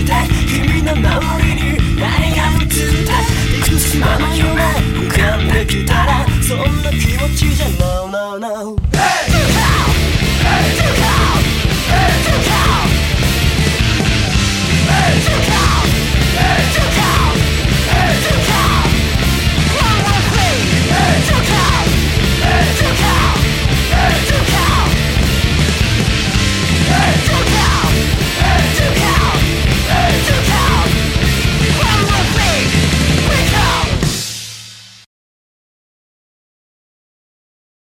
して君の名りに